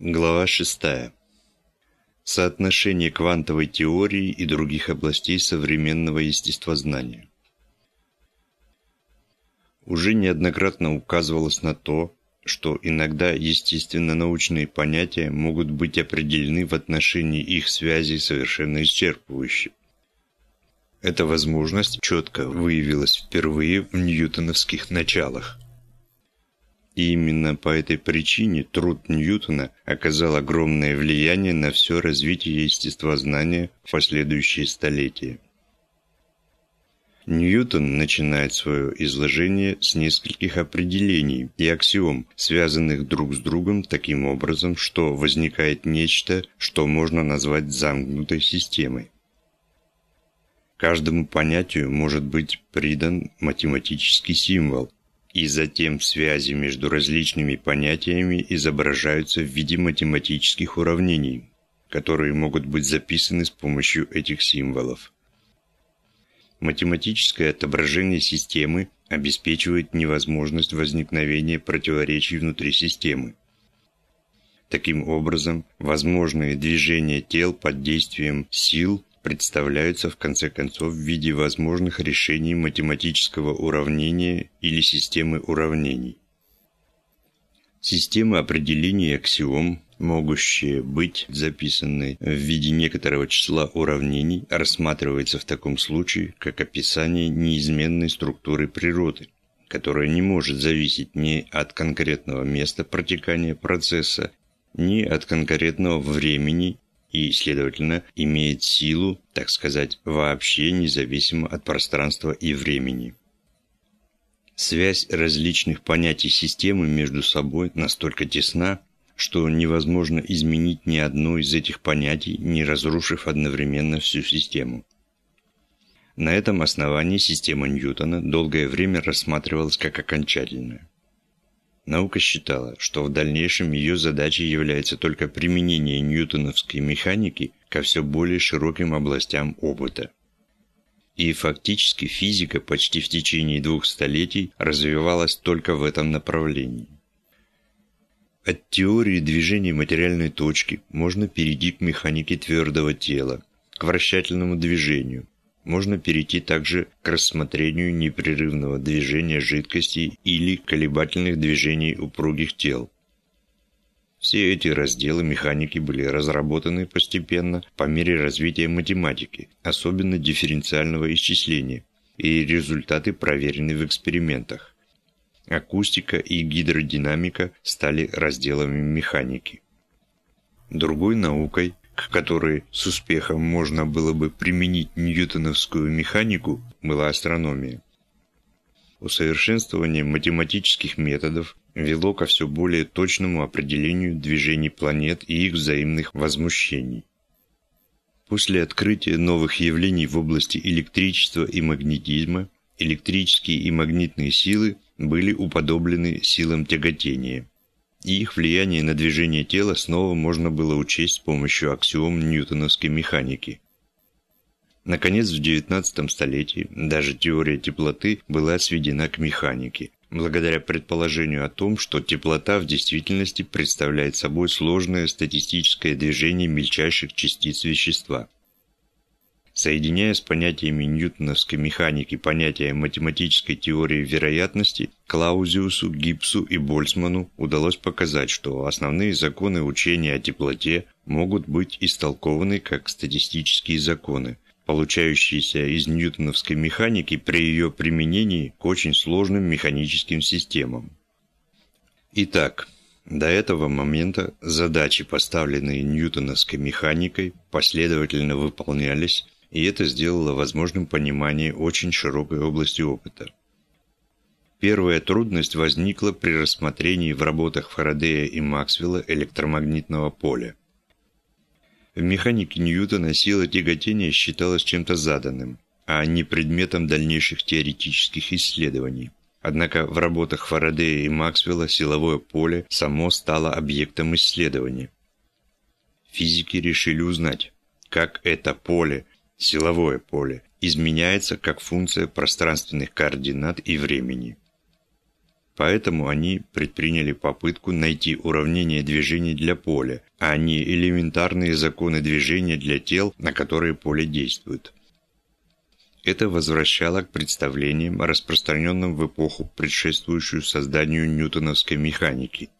Глава 6. Соотношение квантовой теории и других областей современного естествознания. Уже неоднократно указывалось на то, что иногда естественно-научные понятия могут быть определены в отношении их связей совершенно исчерпывающе. Эта возможность четко выявилась впервые в ньютоновских началах. И именно по этой причине труд Ньютона оказал огромное влияние на все развитие естествознания в последующие столетия. Ньютон начинает свое изложение с нескольких определений и аксиом, связанных друг с другом таким образом, что возникает нечто, что можно назвать замкнутой системой. Каждому понятию может быть придан математический символ, и затем связи между различными понятиями изображаются в виде математических уравнений, которые могут быть записаны с помощью этих символов. Математическое отображение системы обеспечивает невозможность возникновения противоречий внутри системы. Таким образом, возможные движения тел под действием сил представляются в конце концов в виде возможных решений математического уравнения или системы уравнений. Системы определений аксиом, могущие быть записаны в виде некоторого числа уравнений, рассматривается в таком случае как описание неизменной структуры природы, которая не может зависеть ни от конкретного места протекания процесса, ни от конкретного времени и, следовательно, имеет силу, так сказать, вообще независимо от пространства и времени. Связь различных понятий системы между собой настолько тесна, что невозможно изменить ни одно из этих понятий, не разрушив одновременно всю систему. На этом основании система Ньютона долгое время рассматривалась как окончательная. Наука считала, что в дальнейшем ее задачей является только применение ньютоновской механики ко все более широким областям опыта. И фактически физика почти в течение двух столетий развивалась только в этом направлении. От теории движения материальной точки можно перейти к механике твердого тела, к вращательному движению, можно перейти также к рассмотрению непрерывного движения жидкостей или колебательных движений упругих тел. Все эти разделы механики были разработаны постепенно по мере развития математики, особенно дифференциального исчисления, и результаты проверены в экспериментах. Акустика и гидродинамика стали разделами механики. Другой наукой к которой с успехом можно было бы применить ньютоновскую механику, была астрономия. Усовершенствование математических методов вело ко все более точному определению движений планет и их взаимных возмущений. После открытия новых явлений в области электричества и магнетизма, электрические и магнитные силы были уподоблены силам тяготения – и их влияние на движение тела снова можно было учесть с помощью аксиом ньютоновской механики. Наконец, в XIX столетии даже теория теплоты была сведена к механике, благодаря предположению о том, что теплота в действительности представляет собой сложное статистическое движение мельчайших частиц вещества. Соединяя с понятиями ньютоновской механики понятия математической теории вероятности, Клаузиусу, Гибсу и Больцману удалось показать, что основные законы учения о теплоте могут быть истолкованы как статистические законы, получающиеся из ньютоновской механики при ее применении к очень сложным механическим системам. Итак, до этого момента задачи, поставленные ньютоновской механикой, последовательно выполнялись, и это сделало возможным понимание очень широкой области опыта. Первая трудность возникла при рассмотрении в работах Фарадея и Максвелла электромагнитного поля. В механике Ньютона сила тяготения считалась чем-то заданным, а не предметом дальнейших теоретических исследований. Однако в работах Фарадея и Максвелла силовое поле само стало объектом исследования. Физики решили узнать, как это поле силовое поле, изменяется как функция пространственных координат и времени. Поэтому они предприняли попытку найти уравнение движений для поля, а не элементарные законы движения для тел, на которые поле действует. Это возвращало к представлениям, распространенным в эпоху, предшествующую созданию ньютоновской механики.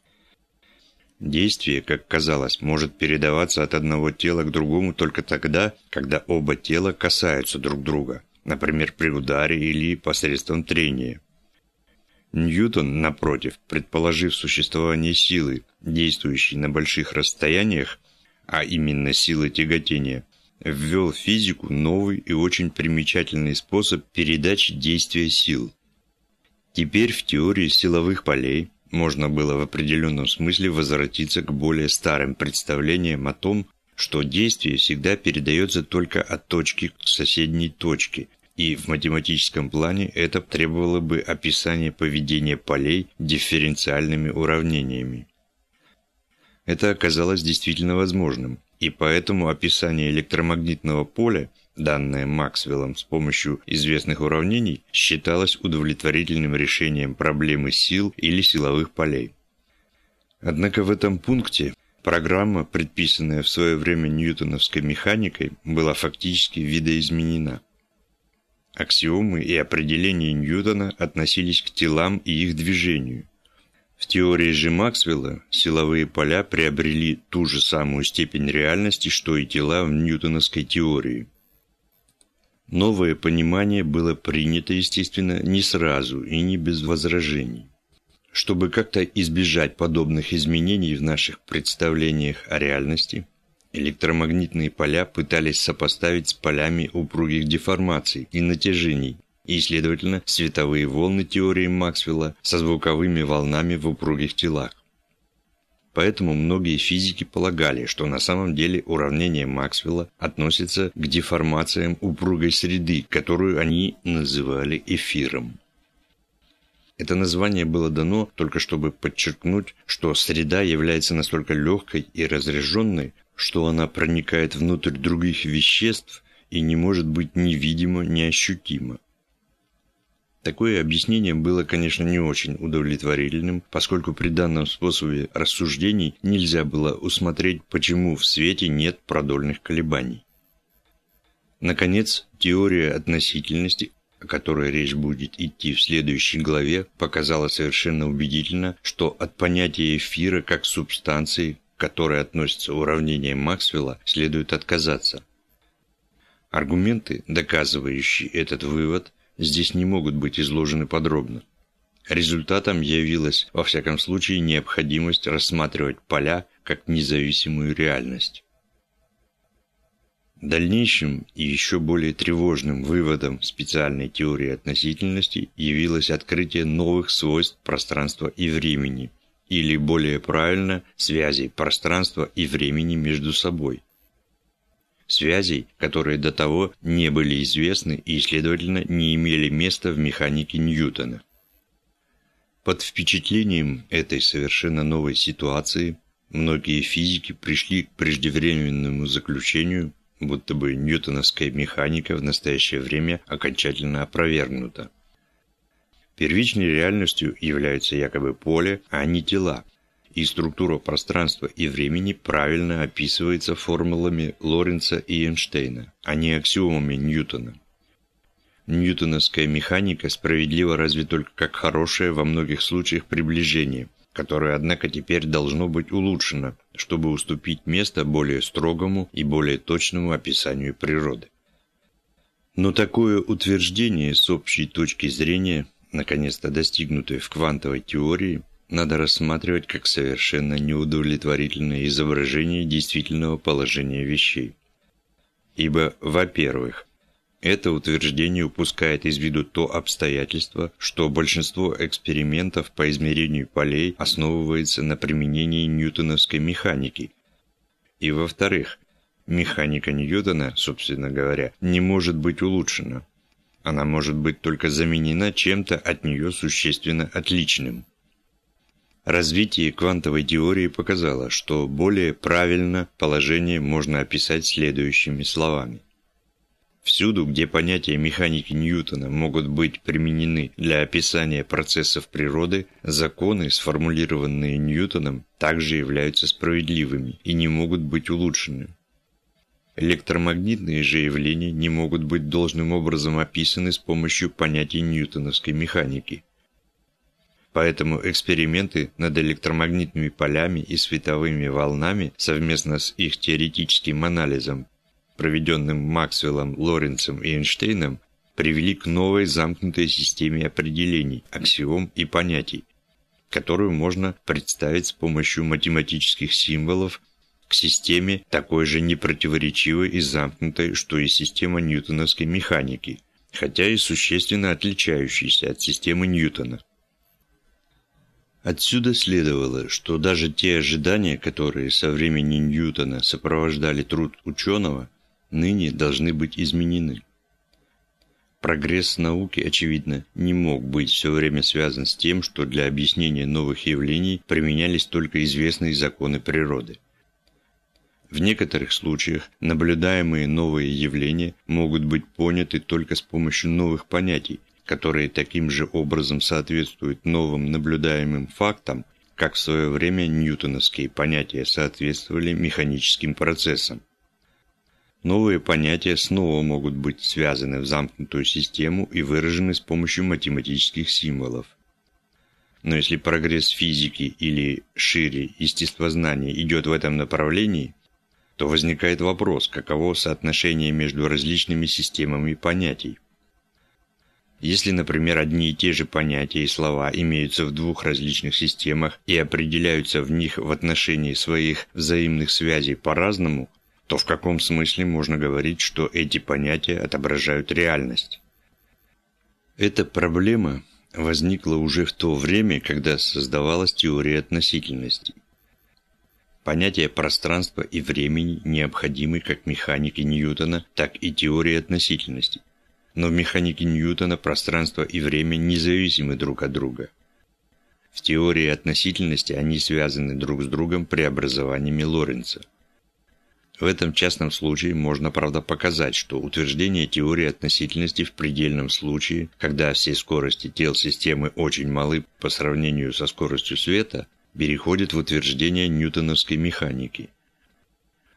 Действие, как казалось, может передаваться от одного тела к другому только тогда, когда оба тела касаются друг друга, например, при ударе или посредством трения. Ньютон, напротив, предположив существование силы, действующей на больших расстояниях, а именно силы тяготения, ввел в физику новый и очень примечательный способ передачи действия сил. Теперь в теории силовых полей можно было в определенном смысле возвратиться к более старым представлениям о том, что действие всегда передается только от точки к соседней точке, и в математическом плане это требовало бы описания поведения полей дифференциальными уравнениями. Это оказалось действительно возможным, и поэтому описание электромагнитного поля, данное Максвеллом с помощью известных уравнений, считалось удовлетворительным решением проблемы сил или силовых полей. Однако в этом пункте программа, предписанная в свое время ньютоновской механикой, была фактически видоизменена. Аксиомы и определения Ньютона относились к телам и их движению – в теории же Максвелла силовые поля приобрели ту же самую степень реальности, что и тела в ньютоновской теории. Новое понимание было принято, естественно, не сразу и не без возражений. Чтобы как-то избежать подобных изменений в наших представлениях о реальности, электромагнитные поля пытались сопоставить с полями упругих деформаций и натяжений, и, следовательно, световые волны теории Максвелла со звуковыми волнами в упругих телах. Поэтому многие физики полагали, что на самом деле уравнение Максвелла относится к деформациям упругой среды, которую они называли эфиром. Это название было дано только чтобы подчеркнуть, что среда является настолько легкой и разряженной, что она проникает внутрь других веществ и не может быть ни видима, ни ощутима. Такое объяснение было, конечно, не очень удовлетворительным, поскольку при данном способе рассуждений нельзя было усмотреть, почему в свете нет продольных колебаний. Наконец, теория относительности, о которой речь будет идти в следующей главе, показала совершенно убедительно, что от понятия эфира как субстанции, к которой относится уравнение Максвелла, следует отказаться. Аргументы, доказывающие этот вывод, здесь не могут быть изложены подробно. Результатом явилась, во всяком случае, необходимость рассматривать поля как независимую реальность. Дальнейшим и еще более тревожным выводом специальной теории относительности явилось открытие новых свойств пространства и времени, или более правильно, связей пространства и времени между собой – связей, которые до того не были известны и, следовательно, не имели места в механике Ньютона. Под впечатлением этой совершенно новой ситуации многие физики пришли к преждевременному заключению, будто бы ньютоновская механика в настоящее время окончательно опровергнута. Первичной реальностью являются якобы поле, а не тела, и структура пространства и времени правильно описывается формулами Лоренца и Эйнштейна, а не аксиомами Ньютона. Ньютоновская механика справедлива разве только как хорошее во многих случаях приближение, которое, однако, теперь должно быть улучшено, чтобы уступить место более строгому и более точному описанию природы. Но такое утверждение с общей точки зрения, наконец-то достигнутое в квантовой теории, надо рассматривать как совершенно неудовлетворительное изображение действительного положения вещей. Ибо, во-первых, это утверждение упускает из виду то обстоятельство, что большинство экспериментов по измерению полей основывается на применении ньютоновской механики. И во-вторых, механика Ньютона, собственно говоря, не может быть улучшена. Она может быть только заменена чем-то от нее существенно отличным. Развитие квантовой теории показало, что более правильно положение можно описать следующими словами. Всюду, где понятия механики Ньютона могут быть применены для описания процессов природы, законы, сформулированные Ньютоном, также являются справедливыми и не могут быть улучшены. Электромагнитные же явления не могут быть должным образом описаны с помощью понятий ньютоновской механики. Поэтому эксперименты над электромагнитными полями и световыми волнами совместно с их теоретическим анализом проведенным Максвеллом, Лоренцем и Эйнштейном, привели к новой замкнутой системе определений, аксиом и понятий, которую можно представить с помощью математических символов к системе такой же непротиворечивой и замкнутой, что и система ньютоновской механики, хотя и существенно отличающейся от системы Ньютона. Отсюда следовало, что даже те ожидания, которые со времени Ньютона сопровождали труд ученого, ныне должны быть изменены. Прогресс науки, очевидно, не мог быть все время связан с тем, что для объяснения новых явлений применялись только известные законы природы. В некоторых случаях наблюдаемые новые явления могут быть поняты только с помощью новых понятий, которые таким же образом соответствуют новым наблюдаемым фактам, как в свое время ньютоновские понятия соответствовали механическим процессам. Новые понятия снова могут быть связаны в замкнутую систему и выражены с помощью математических символов. Но если прогресс физики или, шире, естествознания идет в этом направлении, то возникает вопрос, каково соотношение между различными системами понятий. Если, например, одни и те же понятия и слова имеются в двух различных системах и определяются в них в отношении своих взаимных связей по-разному – то в каком смысле можно говорить, что эти понятия отображают реальность? Эта проблема возникла уже в то время, когда создавалась теория относительности. Понятия пространства и времени необходимы как механике Ньютона, так и теории относительности. Но в механике Ньютона пространство и время независимы друг от друга. В теории относительности они связаны друг с другом преобразованиями Лоренца – в этом частном случае можно, правда, показать, что утверждение теории относительности в предельном случае, когда все скорости тел системы очень малы по сравнению со скоростью света, переходит в утверждение ньютоновской механики.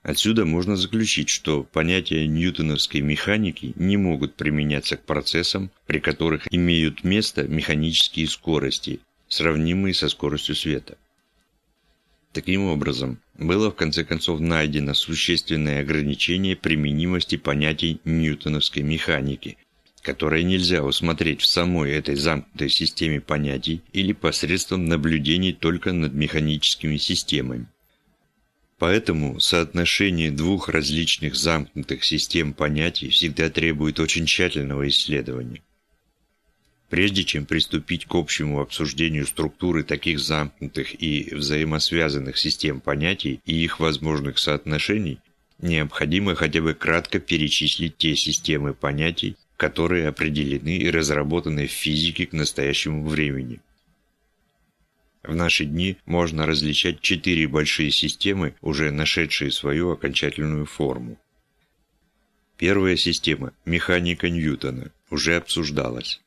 Отсюда можно заключить, что понятия ньютоновской механики не могут применяться к процессам, при которых имеют место механические скорости, сравнимые со скоростью света. Таким образом, было в конце концов найдено существенное ограничение применимости понятий ньютоновской механики, которое нельзя усмотреть в самой этой замкнутой системе понятий или посредством наблюдений только над механическими системами. Поэтому соотношение двух различных замкнутых систем понятий всегда требует очень тщательного исследования. Прежде чем приступить к общему обсуждению структуры таких замкнутых и взаимосвязанных систем понятий и их возможных соотношений, необходимо хотя бы кратко перечислить те системы понятий, которые определены и разработаны в физике к настоящему времени. В наши дни можно различать четыре большие системы, уже нашедшие свою окончательную форму. Первая система – механика Ньютона, уже обсуждалась.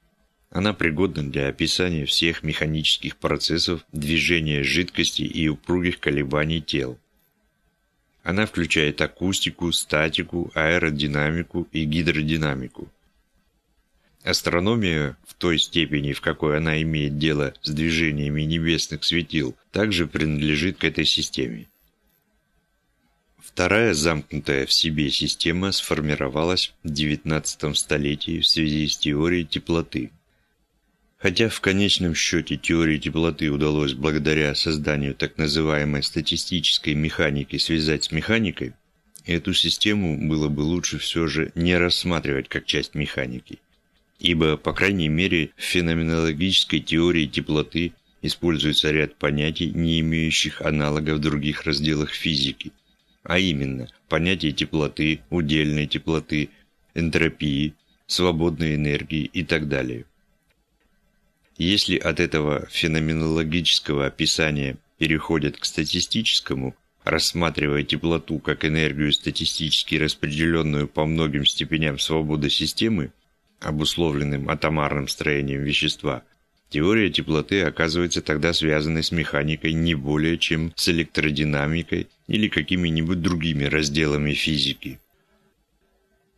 Она пригодна для описания всех механических процессов движения жидкости и упругих колебаний тел. Она включает акустику, статику, аэродинамику и гидродинамику. Астрономия, в той степени, в какой она имеет дело с движениями небесных светил, также принадлежит к этой системе. Вторая замкнутая в себе система сформировалась в XIX столетии в связи с теорией теплоты. Хотя в конечном счете теории теплоты удалось благодаря созданию так называемой статистической механики связать с механикой, эту систему было бы лучше все же не рассматривать как часть механики. Ибо, по крайней мере, в феноменологической теории теплоты используется ряд понятий, не имеющих аналога в других разделах физики, а именно понятия теплоты, удельной теплоты, энтропии, свободной энергии и так далее. Если от этого феноменологического описания переходят к статистическому, рассматривая теплоту как энергию статистически распределенную по многим степеням свободы системы, обусловленным атомарным строением вещества, теория теплоты оказывается тогда связанной с механикой не более чем с электродинамикой или какими-нибудь другими разделами физики.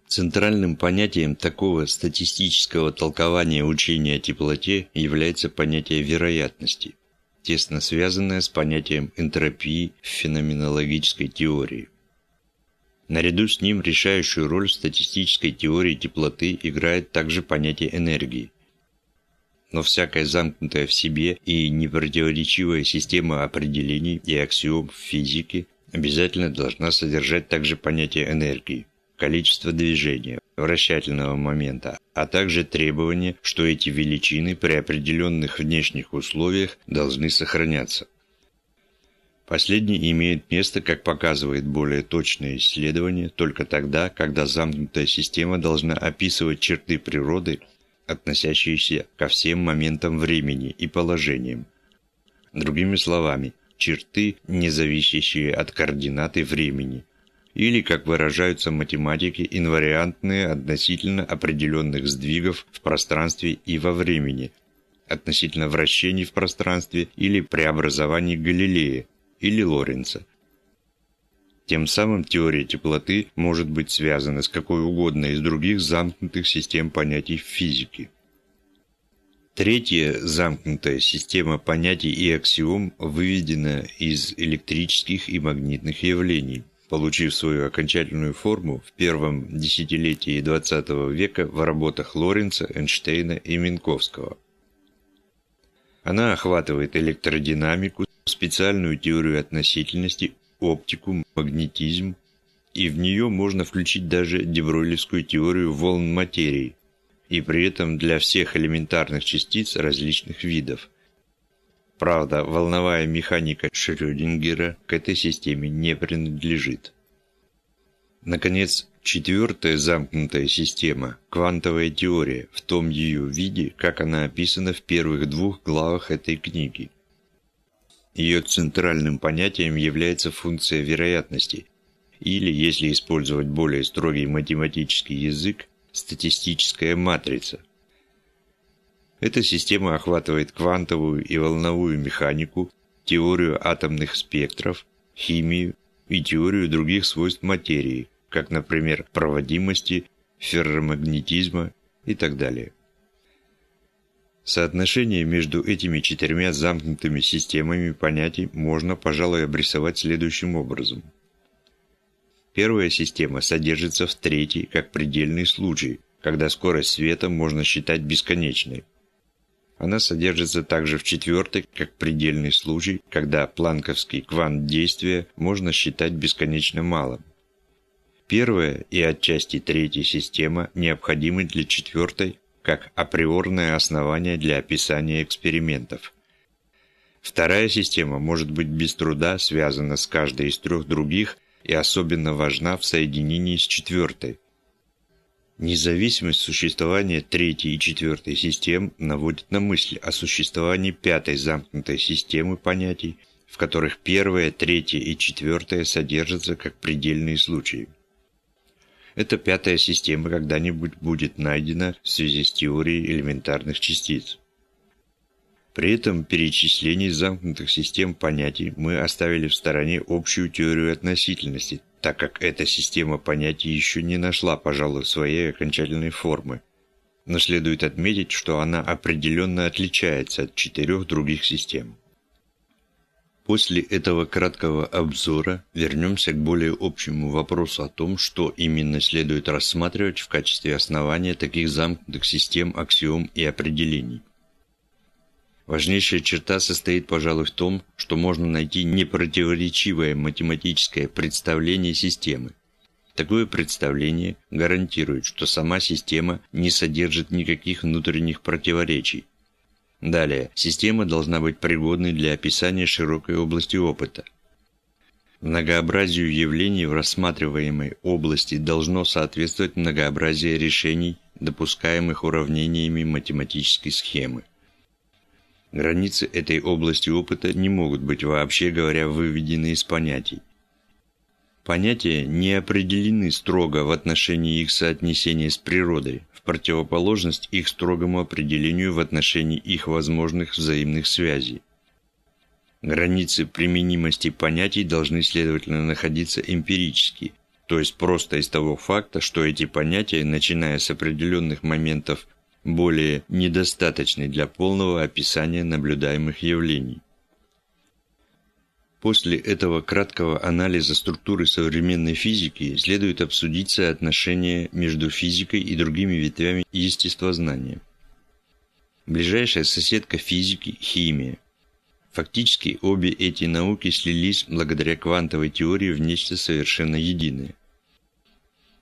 Центральным понятием такого статистического толкования учения о теплоте является понятие вероятности, тесно связанное с понятием энтропии в феноменологической теории. Наряду с ним решающую роль в статистической теории теплоты играет также понятие энергии. Но всякая замкнутая в себе и непротиворечивая система определений и аксиом в физике обязательно должна содержать также понятие энергии количество движения, вращательного момента, а также требование, что эти величины при определенных внешних условиях должны сохраняться. Последний имеет место, как показывает более точное исследование, только тогда, когда замкнутая система должна описывать черты природы, относящиеся ко всем моментам времени и положениям. Другими словами, черты, не зависящие от координаты времени, или, как выражаются математики, инвариантные относительно определенных сдвигов в пространстве и во времени, относительно вращений в пространстве или преобразований Галилея или Лоренца. Тем самым теория теплоты может быть связана с какой угодно из других замкнутых систем понятий в физике. Третья замкнутая система понятий и аксиом выведена из электрических и магнитных явлений получив свою окончательную форму в первом десятилетии XX века в работах Лоренца, Эйнштейна и Минковского. Она охватывает электродинамику, специальную теорию относительности, оптику, магнетизм, и в нее можно включить даже дебройлевскую теорию волн материи, и при этом для всех элементарных частиц различных видов – Правда, волновая механика Шрёдингера к этой системе не принадлежит. Наконец, четвертая замкнутая система – квантовая теория в том ее виде, как она описана в первых двух главах этой книги. Ее центральным понятием является функция вероятности, или, если использовать более строгий математический язык, статистическая матрица – эта система охватывает квантовую и волновую механику, теорию атомных спектров, химию и теорию других свойств материи, как, например, проводимости, ферромагнетизма и так далее. Соотношение между этими четырьмя замкнутыми системами понятий можно, пожалуй, обрисовать следующим образом. Первая система содержится в третьей, как предельный случай, когда скорость света можно считать бесконечной. Она содержится также в четвертой, как предельный случай, когда планковский квант действия можно считать бесконечно малым. Первая и отчасти третья система необходимы для четвертой, как априорное основание для описания экспериментов. Вторая система может быть без труда связана с каждой из трех других и особенно важна в соединении с четвертой, Независимость существования третьей и четвертой систем наводит на мысль о существовании пятой замкнутой системы понятий, в которых первая, третья и четвертая содержатся как предельные случаи. Эта пятая система когда-нибудь будет найдена в связи с теорией элементарных частиц. При этом перечислении замкнутых систем понятий мы оставили в стороне общую теорию относительности, так как эта система понятий еще не нашла, пожалуй, своей окончательной формы. Но следует отметить, что она определенно отличается от четырех других систем. После этого краткого обзора вернемся к более общему вопросу о том, что именно следует рассматривать в качестве основания таких замкнутых систем аксиом и определений. Важнейшая черта состоит, пожалуй, в том, что можно найти непротиворечивое математическое представление системы. Такое представление гарантирует, что сама система не содержит никаких внутренних противоречий. Далее, система должна быть пригодной для описания широкой области опыта. Многообразию явлений в рассматриваемой области должно соответствовать многообразие решений, допускаемых уравнениями математической схемы. Границы этой области опыта не могут быть вообще говоря выведены из понятий. Понятия не определены строго в отношении их соотнесения с природой, в противоположность их строгому определению в отношении их возможных взаимных связей. Границы применимости понятий должны, следовательно, находиться эмпирически, то есть просто из того факта, что эти понятия, начиная с определенных моментов, более недостаточны для полного описания наблюдаемых явлений. После этого краткого анализа структуры современной физики следует обсудить соотношение между физикой и другими ветвями естествознания. Ближайшая соседка физики – химия. Фактически обе эти науки слились благодаря квантовой теории в нечто совершенно единое.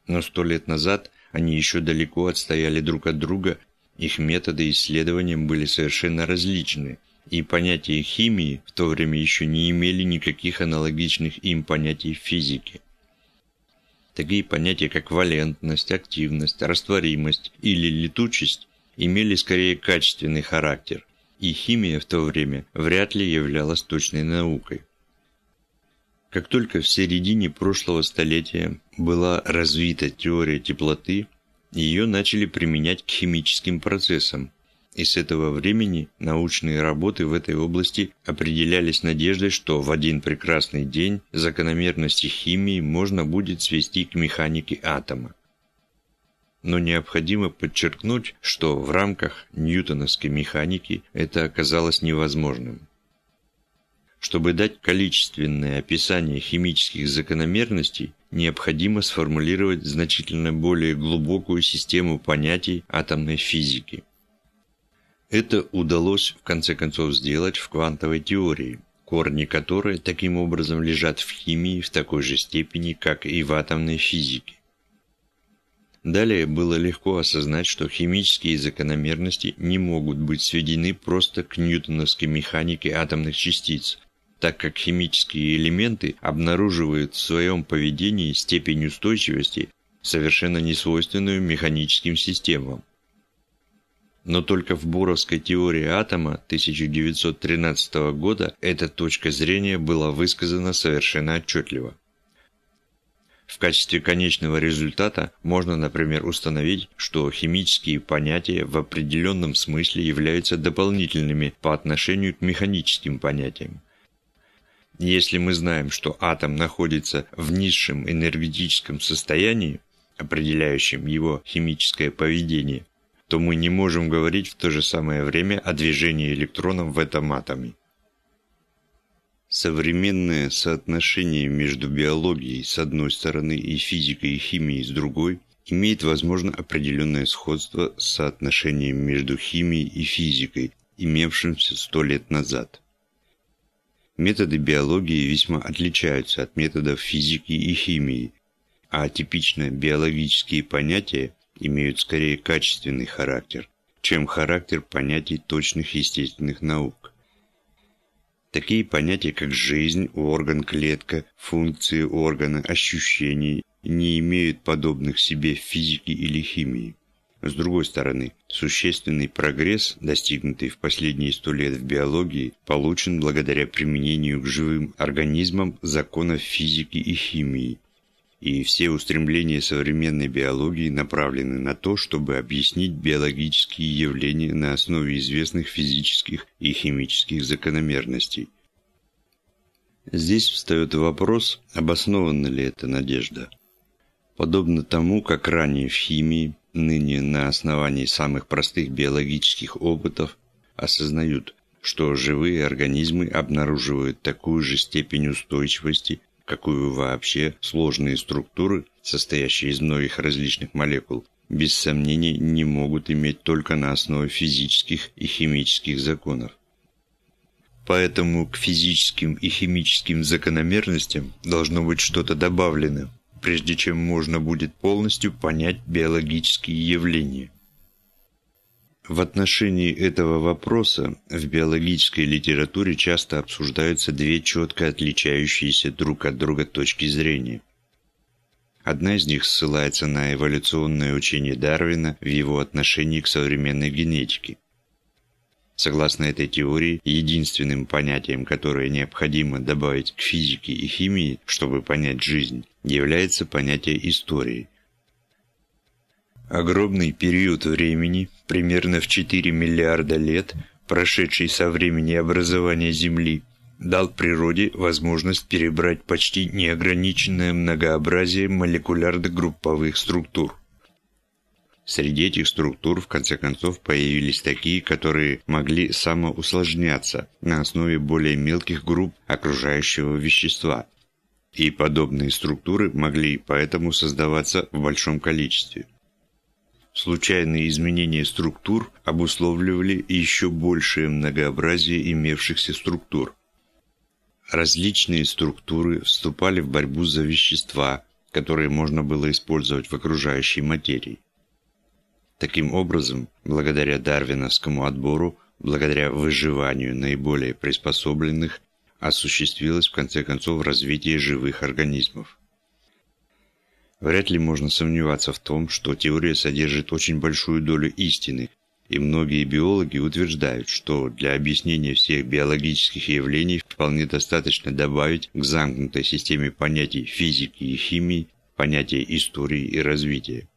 Но сто лет назад они еще далеко отстояли друг от друга, их методы исследования были совершенно различны – и понятия химии в то время еще не имели никаких аналогичных им понятий в физике. Такие понятия, как валентность, активность, растворимость или летучесть, имели скорее качественный характер, и химия в то время вряд ли являлась точной наукой. Как только в середине прошлого столетия была развита теория теплоты, ее начали применять к химическим процессам, и с этого времени научные работы в этой области определялись надеждой, что в один прекрасный день закономерности химии можно будет свести к механике атома. Но необходимо подчеркнуть, что в рамках ньютоновской механики это оказалось невозможным. Чтобы дать количественное описание химических закономерностей, необходимо сформулировать значительно более глубокую систему понятий атомной физики. Это удалось в конце концов сделать в квантовой теории, корни которой таким образом лежат в химии в такой же степени, как и в атомной физике. Далее было легко осознать, что химические закономерности не могут быть сведены просто к ньютоновской механике атомных частиц, так как химические элементы обнаруживают в своем поведении степень устойчивости, совершенно несвойственную механическим системам. Но только в Боровской теории атома 1913 года эта точка зрения была высказана совершенно отчетливо. В качестве конечного результата можно, например, установить, что химические понятия в определенном смысле являются дополнительными по отношению к механическим понятиям. Если мы знаем, что атом находится в низшем энергетическом состоянии, определяющем его химическое поведение, то мы не можем говорить в то же самое время о движении электронов в этом атоме. Современное соотношение между биологией с одной стороны и физикой и химией с другой имеет, возможно, определенное сходство с соотношением между химией и физикой, имевшимся сто лет назад. Методы биологии весьма отличаются от методов физики и химии, а типично биологические понятия имеют скорее качественный характер, чем характер понятий точных естественных наук. Такие понятия, как жизнь, орган, клетка, функции органа, ощущения, не имеют подобных себе в физике или химии. С другой стороны, существенный прогресс, достигнутый в последние сто лет в биологии, получен благодаря применению к живым организмам законов физики и химии, и все устремления современной биологии направлены на то, чтобы объяснить биологические явления на основе известных физических и химических закономерностей. Здесь встает вопрос, обоснована ли эта надежда. Подобно тому, как ранее в химии, ныне на основании самых простых биологических опытов, осознают, что живые организмы обнаруживают такую же степень устойчивости какую вообще сложные структуры, состоящие из многих различных молекул, без сомнений не могут иметь только на основе физических и химических законов. Поэтому к физическим и химическим закономерностям должно быть что-то добавлено, прежде чем можно будет полностью понять биологические явления. В отношении этого вопроса в биологической литературе часто обсуждаются две четко отличающиеся друг от друга точки зрения. Одна из них ссылается на эволюционное учение Дарвина в его отношении к современной генетике. Согласно этой теории, единственным понятием, которое необходимо добавить к физике и химии, чтобы понять жизнь, является понятие истории. Огромный период времени, примерно в 4 миллиарда лет, прошедший со времени образования Земли, дал природе возможность перебрать почти неограниченное многообразие молекулярно-групповых структур. Среди этих структур, в конце концов, появились такие, которые могли самоусложняться на основе более мелких групп окружающего вещества. И подобные структуры могли поэтому создаваться в большом количестве. Случайные изменения структур обусловливали еще большее многообразие имевшихся структур. Различные структуры вступали в борьбу за вещества, которые можно было использовать в окружающей материи. Таким образом, благодаря дарвиновскому отбору, благодаря выживанию наиболее приспособленных, осуществилось в конце концов развитие живых организмов. Вряд ли можно сомневаться в том, что теория содержит очень большую долю истины, и многие биологи утверждают, что для объяснения всех биологических явлений вполне достаточно добавить к замкнутой системе понятий физики и химии понятия истории и развития.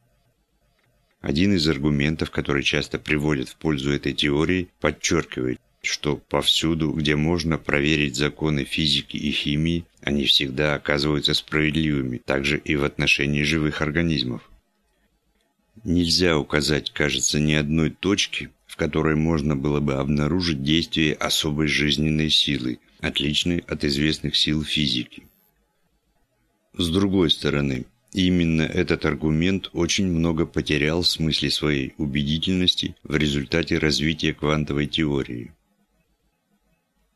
Один из аргументов, который часто приводят в пользу этой теории, подчеркивает, что повсюду, где можно проверить законы физики и химии, они всегда оказываются справедливыми, также и в отношении живых организмов. Нельзя указать, кажется, ни одной точки, в которой можно было бы обнаружить действие особой жизненной силы, отличной от известных сил физики. С другой стороны, Именно этот аргумент очень много потерял в смысле своей убедительности в результате развития квантовой теории.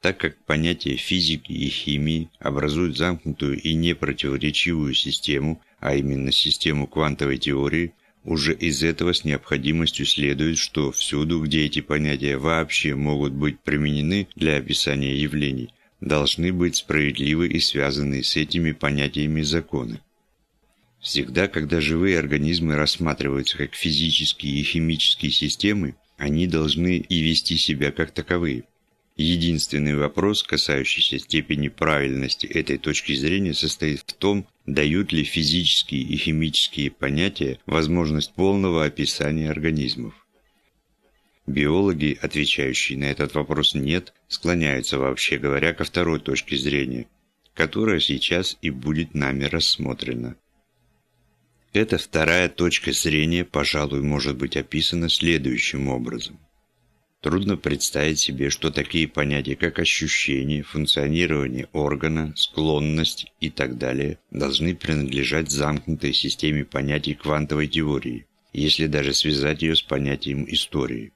Так как понятия физики и химии образуют замкнутую и непротиворечивую систему, а именно систему квантовой теории, уже из этого с необходимостью следует, что всюду, где эти понятия вообще могут быть применены для описания явлений, должны быть справедливы и связаны с этими понятиями законы. Всегда, когда живые организмы рассматриваются как физические и химические системы, они должны и вести себя как таковые. Единственный вопрос, касающийся степени правильности этой точки зрения, состоит в том, дают ли физические и химические понятия возможность полного описания организмов. Биологи, отвечающие на этот вопрос «нет», склоняются вообще говоря ко второй точке зрения, которая сейчас и будет нами рассмотрена. Эта вторая точка зрения, пожалуй, может быть описана следующим образом. Трудно представить себе, что такие понятия, как ощущение, функционирование органа, склонность и так далее, должны принадлежать замкнутой системе понятий квантовой теории, если даже связать ее с понятием истории.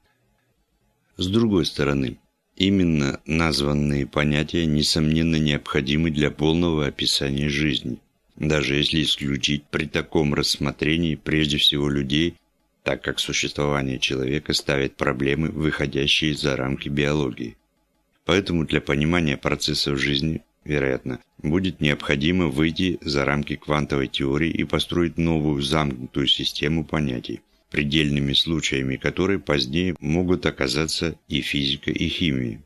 С другой стороны, именно названные понятия, несомненно, необходимы для полного описания жизни – даже если исключить при таком рассмотрении прежде всего людей, так как существование человека ставит проблемы, выходящие за рамки биологии. Поэтому для понимания процессов жизни, вероятно, будет необходимо выйти за рамки квантовой теории и построить новую замкнутую систему понятий, предельными случаями которой позднее могут оказаться и физика, и химия.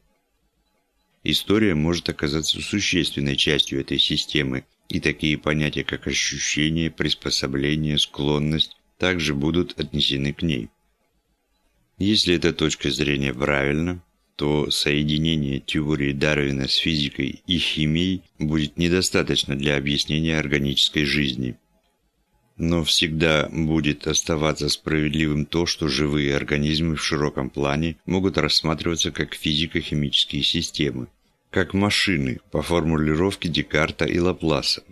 История может оказаться существенной частью этой системы, и такие понятия, как ощущение, приспособление, склонность, также будут отнесены к ней. Если эта точка зрения правильна, то соединение теории Дарвина с физикой и химией будет недостаточно для объяснения органической жизни. Но всегда будет оставаться справедливым то, что живые организмы в широком плане могут рассматриваться как физико-химические системы, как машины по формулировке Декарта и Лапласа.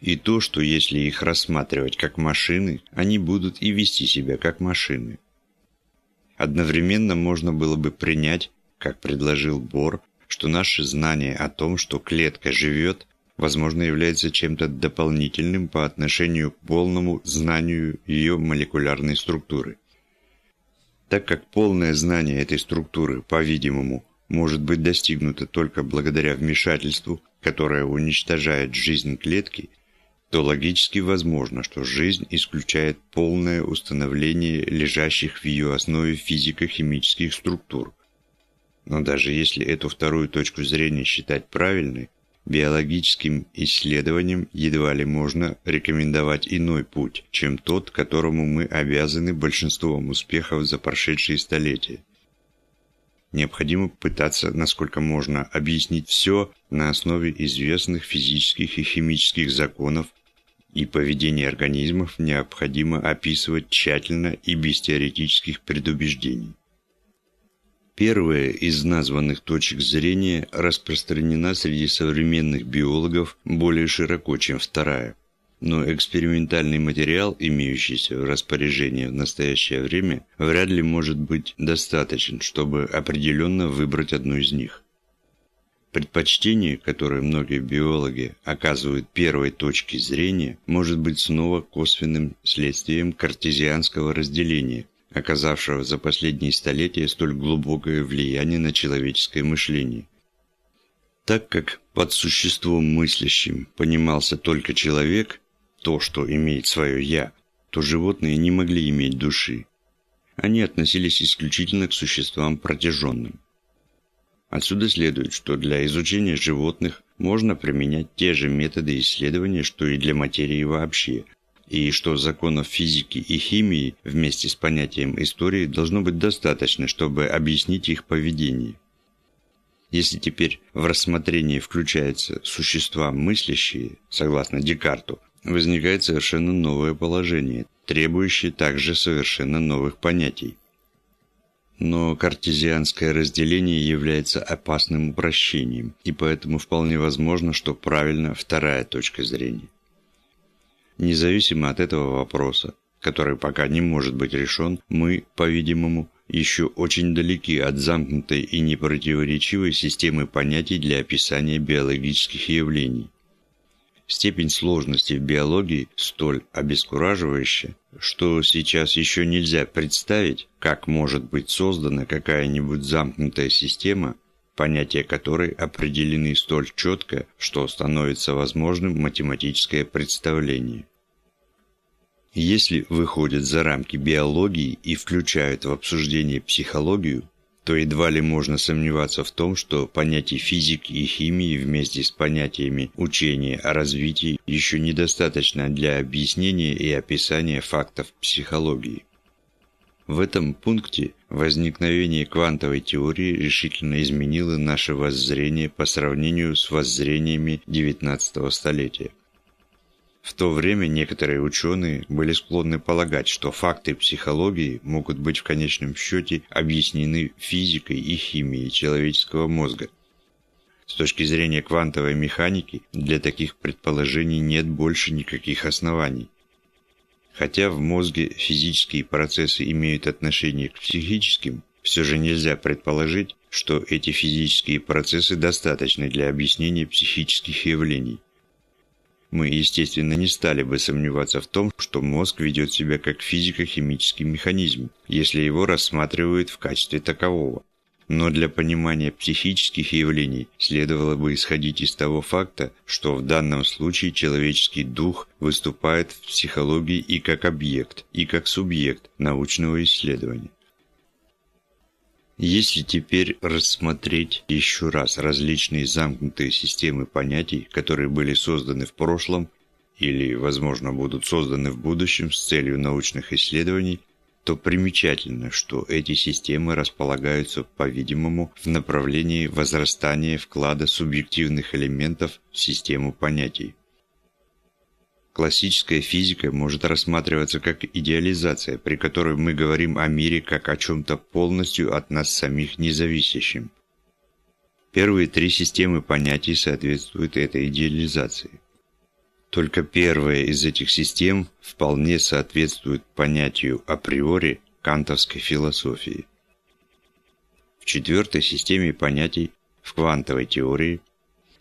И то, что если их рассматривать как машины, они будут и вести себя как машины. Одновременно можно было бы принять, как предложил Бор, что наше знание о том, что клетка живет, возможно, является чем-то дополнительным по отношению к полному знанию ее молекулярной структуры. Так как полное знание этой структуры, по-видимому, может быть достигнуто только благодаря вмешательству, которое уничтожает жизнь клетки, то логически возможно, что жизнь исключает полное установление лежащих в ее основе физико-химических структур. Но даже если эту вторую точку зрения считать правильной, биологическим исследованиям едва ли можно рекомендовать иной путь, чем тот, которому мы обязаны большинством успехов за прошедшие столетия. Необходимо пытаться, насколько можно, объяснить все на основе известных физических и химических законов, и поведение организмов необходимо описывать тщательно и без теоретических предубеждений. Первая из названных точек зрения распространена среди современных биологов более широко, чем вторая. Но экспериментальный материал, имеющийся в распоряжении в настоящее время, вряд ли может быть достаточен, чтобы определенно выбрать одну из них. Предпочтение, которое многие биологи оказывают первой точке зрения, может быть снова косвенным следствием картезианского разделения, оказавшего за последние столетия столь глубокое влияние на человеческое мышление. Так как под существом мыслящим понимался только человек, то, что имеет свое «я», то животные не могли иметь души. Они относились исключительно к существам протяженным. Отсюда следует, что для изучения животных можно применять те же методы исследования, что и для материи вообще, и что законов физики и химии вместе с понятием истории должно быть достаточно, чтобы объяснить их поведение. Если теперь в рассмотрение включаются существа мыслящие, согласно Декарту, возникает совершенно новое положение, требующее также совершенно новых понятий. Но картезианское разделение является опасным упрощением, и поэтому вполне возможно, что правильно вторая точка зрения. Независимо от этого вопроса, который пока не может быть решен, мы, по-видимому, еще очень далеки от замкнутой и непротиворечивой системы понятий для описания биологических явлений. Степень сложности в биологии столь обескураживающая, что сейчас еще нельзя представить, как может быть создана какая-нибудь замкнутая система, понятия которой определены столь четко, что становится возможным математическое представление. Если выходят за рамки биологии и включают в обсуждение психологию, то едва ли можно сомневаться в том, что понятие физики и химии вместе с понятиями учения о развитии еще недостаточно для объяснения и описания фактов психологии. В этом пункте возникновение квантовой теории решительно изменило наше воззрение по сравнению с воззрениями XIX столетия. В то время некоторые ученые были склонны полагать, что факты психологии могут быть в конечном счете объяснены физикой и химией человеческого мозга. С точки зрения квантовой механики, для таких предположений нет больше никаких оснований. Хотя в мозге физические процессы имеют отношение к психическим, все же нельзя предположить, что эти физические процессы достаточны для объяснения психических явлений мы, естественно, не стали бы сомневаться в том, что мозг ведет себя как физико-химический механизм, если его рассматривают в качестве такового. Но для понимания психических явлений следовало бы исходить из того факта, что в данном случае человеческий дух выступает в психологии и как объект, и как субъект научного исследования. Если теперь рассмотреть еще раз различные замкнутые системы понятий, которые были созданы в прошлом или, возможно, будут созданы в будущем с целью научных исследований, то примечательно, что эти системы располагаются, по-видимому, в направлении возрастания вклада субъективных элементов в систему понятий. Классическая физика может рассматриваться как идеализация, при которой мы говорим о мире как о чем-то полностью от нас самих независящем. Первые три системы понятий соответствуют этой идеализации. Только первая из этих систем вполне соответствует понятию априори кантовской философии. В четвертой системе понятий, в квантовой теории,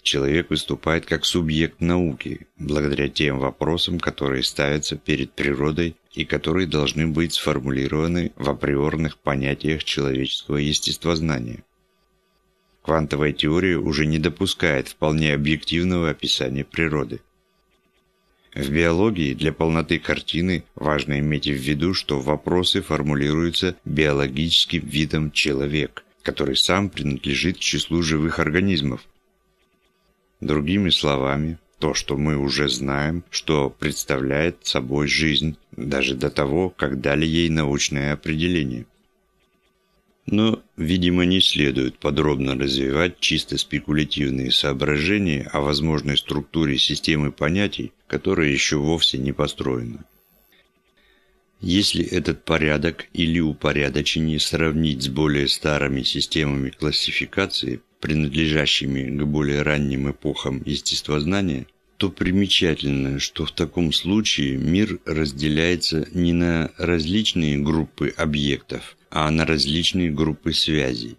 человек выступает как субъект науки, благодаря тем вопросам, которые ставятся перед природой и которые должны быть сформулированы в априорных понятиях человеческого естествознания. Квантовая теория уже не допускает вполне объективного описания природы. В биологии для полноты картины важно иметь в виду, что вопросы формулируются биологическим видом человек, который сам принадлежит к числу живых организмов. Другими словами, то, что мы уже знаем, что представляет собой жизнь, даже до того, как дали ей научное определение. Но, видимо, не следует подробно развивать чисто спекулятивные соображения о возможной структуре системы понятий, которая еще вовсе не построена. Если этот порядок или упорядочение сравнить с более старыми системами классификации, принадлежащими к более ранним эпохам естествознания, то примечательно, что в таком случае мир разделяется не на различные группы объектов, а на различные группы связей.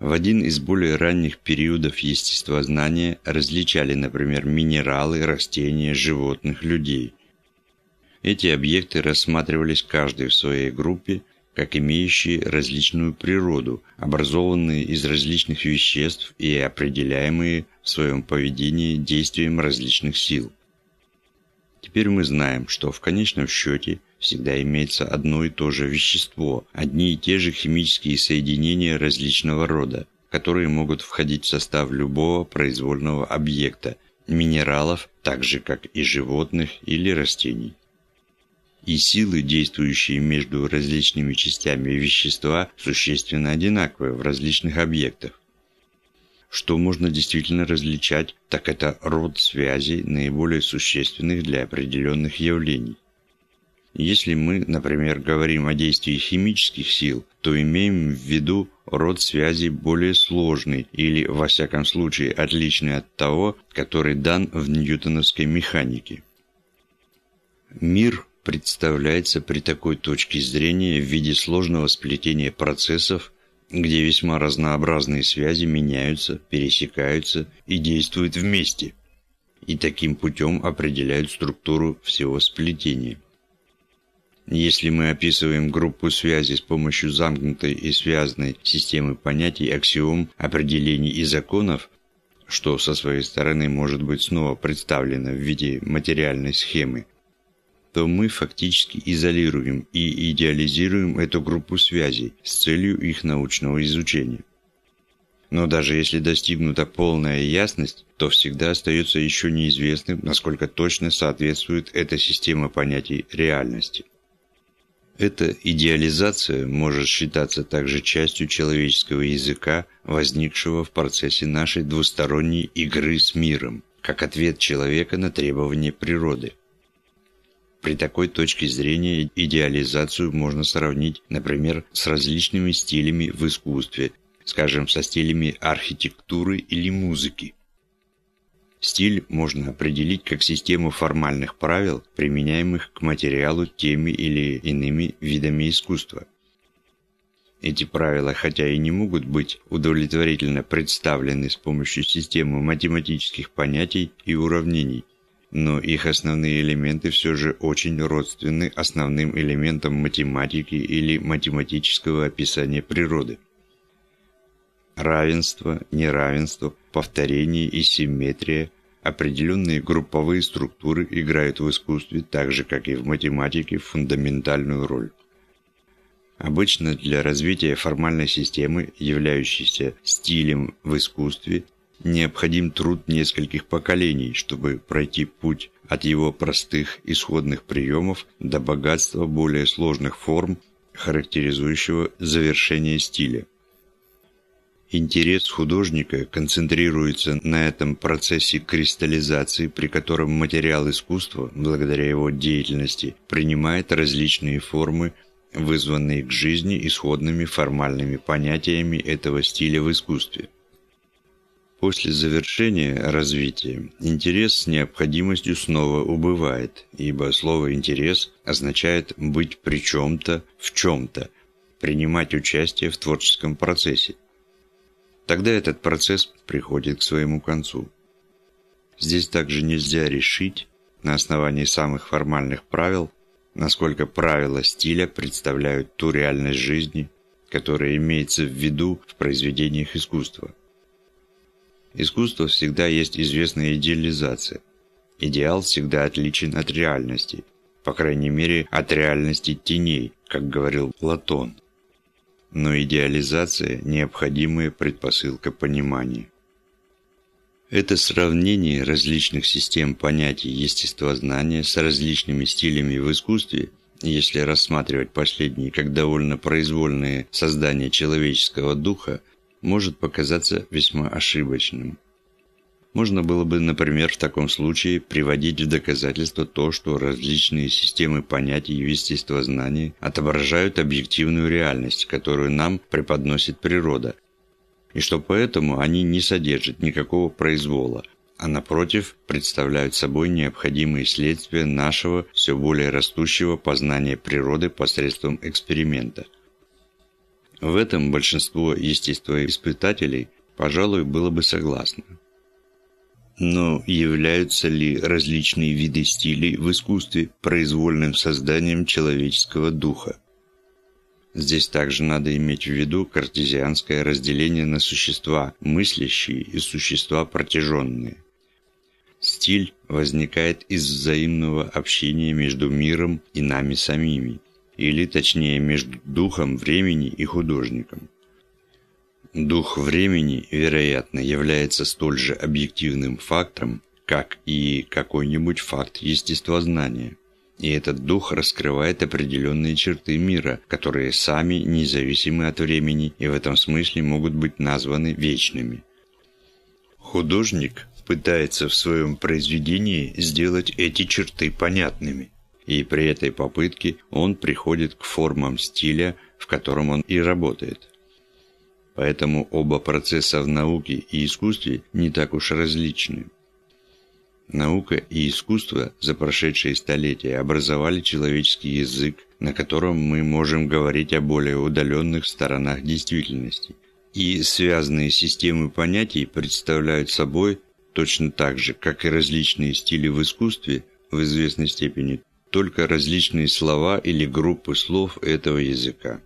В один из более ранних периодов естествознания различали, например, минералы, растения, животных, людей. Эти объекты рассматривались каждый в своей группе как имеющие различную природу, образованные из различных веществ и определяемые в своем поведении действием различных сил. Теперь мы знаем, что в конечном счете всегда имеется одно и то же вещество, одни и те же химические соединения различного рода, которые могут входить в состав любого произвольного объекта, минералов, так же как и животных или растений и силы, действующие между различными частями вещества, существенно одинаковы в различных объектах. Что можно действительно различать, так это род связей, наиболее существенных для определенных явлений. Если мы, например, говорим о действии химических сил, то имеем в виду род связей более сложный или, во всяком случае, отличный от того, который дан в ньютоновской механике. Мир представляется при такой точке зрения в виде сложного сплетения процессов, где весьма разнообразные связи меняются, пересекаются и действуют вместе, и таким путем определяют структуру всего сплетения. Если мы описываем группу связей с помощью замкнутой и связанной системы понятий, аксиом, определений и законов, что со своей стороны может быть снова представлено в виде материальной схемы, то мы фактически изолируем и идеализируем эту группу связей с целью их научного изучения. Но даже если достигнута полная ясность, то всегда остается еще неизвестным, насколько точно соответствует эта система понятий реальности. Эта идеализация может считаться также частью человеческого языка, возникшего в процессе нашей двусторонней игры с миром, как ответ человека на требования природы. При такой точке зрения идеализацию можно сравнить, например, с различными стилями в искусстве, скажем, со стилями архитектуры или музыки. Стиль можно определить как систему формальных правил, применяемых к материалу теми или иными видами искусства. Эти правила, хотя и не могут быть удовлетворительно представлены с помощью системы математических понятий и уравнений, но их основные элементы все же очень родственны основным элементам математики или математического описания природы. Равенство, неравенство, повторение и симметрия – определенные групповые структуры играют в искусстве так же, как и в математике, фундаментальную роль. Обычно для развития формальной системы, являющейся стилем в искусстве, необходим труд нескольких поколений, чтобы пройти путь от его простых исходных приемов до богатства более сложных форм, характеризующего завершение стиля. Интерес художника концентрируется на этом процессе кристаллизации, при котором материал искусства, благодаря его деятельности, принимает различные формы, вызванные к жизни исходными формальными понятиями этого стиля в искусстве. После завершения развития интерес с необходимостью снова убывает, ибо слово «интерес» означает быть при чем-то, в чем-то, принимать участие в творческом процессе. Тогда этот процесс приходит к своему концу. Здесь также нельзя решить, на основании самых формальных правил, насколько правила стиля представляют ту реальность жизни, которая имеется в виду в произведениях искусства. Искусство всегда есть известная идеализация. Идеал всегда отличен от реальности, по крайней мере от реальности теней, как говорил Платон. но идеализация – необходимая предпосылка понимания. Это сравнение различных систем понятий естествознания с различными стилями в искусстве, если рассматривать последние как довольно произвольные создания человеческого духа, может показаться весьма ошибочным. Можно было бы, например, в таком случае приводить в доказательство то, что различные системы понятий и естествознания отображают объективную реальность, которую нам преподносит природа, и что поэтому они не содержат никакого произвола, а напротив представляют собой необходимые следствия нашего все более растущего познания природы посредством эксперимента. В этом большинство естествоиспытателей, пожалуй, было бы согласно. Но являются ли различные виды стилей в искусстве произвольным созданием человеческого духа? Здесь также надо иметь в виду картезианское разделение на существа мыслящие и существа протяженные. Стиль возникает из взаимного общения между миром и нами самими, или точнее между духом времени и художником. Дух времени, вероятно, является столь же объективным фактором, как и какой-нибудь факт естествознания. И этот дух раскрывает определенные черты мира, которые сами независимы от времени и в этом смысле могут быть названы вечными. Художник пытается в своем произведении сделать эти черты понятными, и при этой попытке он приходит к формам стиля, в котором он и работает. Поэтому оба процесса в науке и искусстве не так уж различны. Наука и искусство за прошедшие столетия образовали человеческий язык, на котором мы можем говорить о более удаленных сторонах действительности. И связанные системы понятий представляют собой, точно так же, как и различные стили в искусстве, в известной степени, только различные слова или группы слов этого языка.